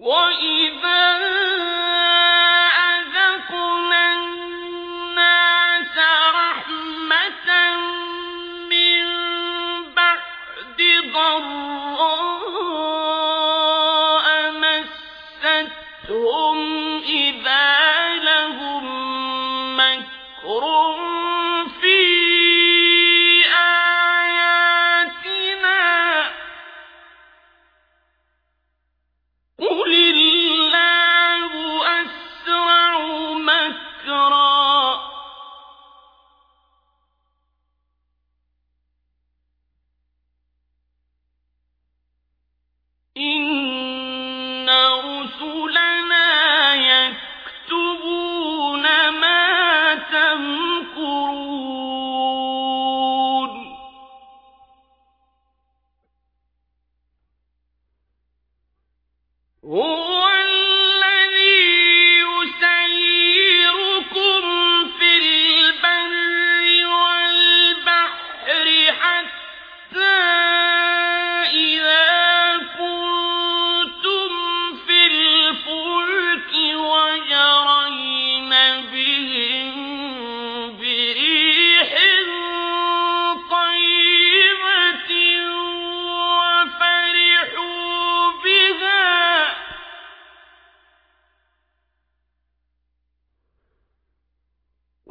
وإن Oh!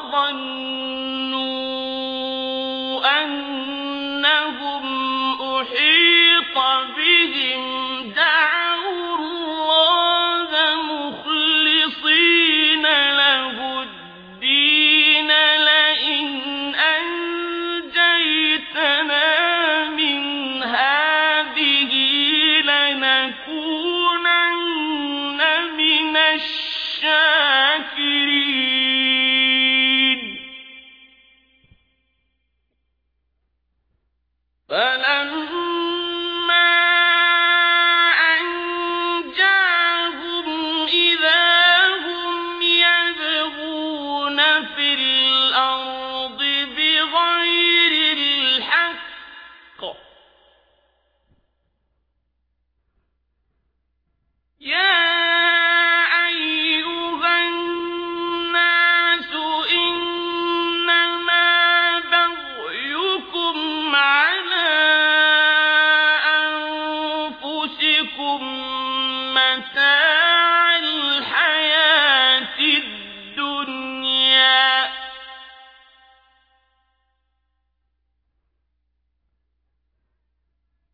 وظنوا أنهم أحيط بهم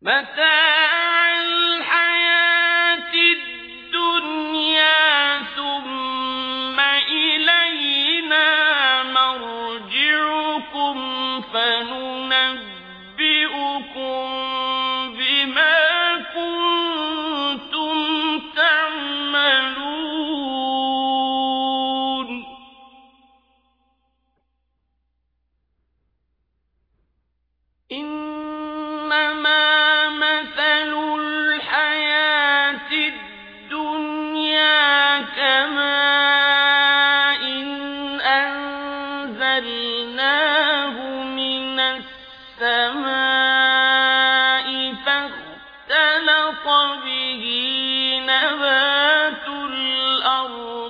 متاع به نبات الأرض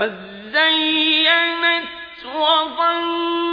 وزينت وظن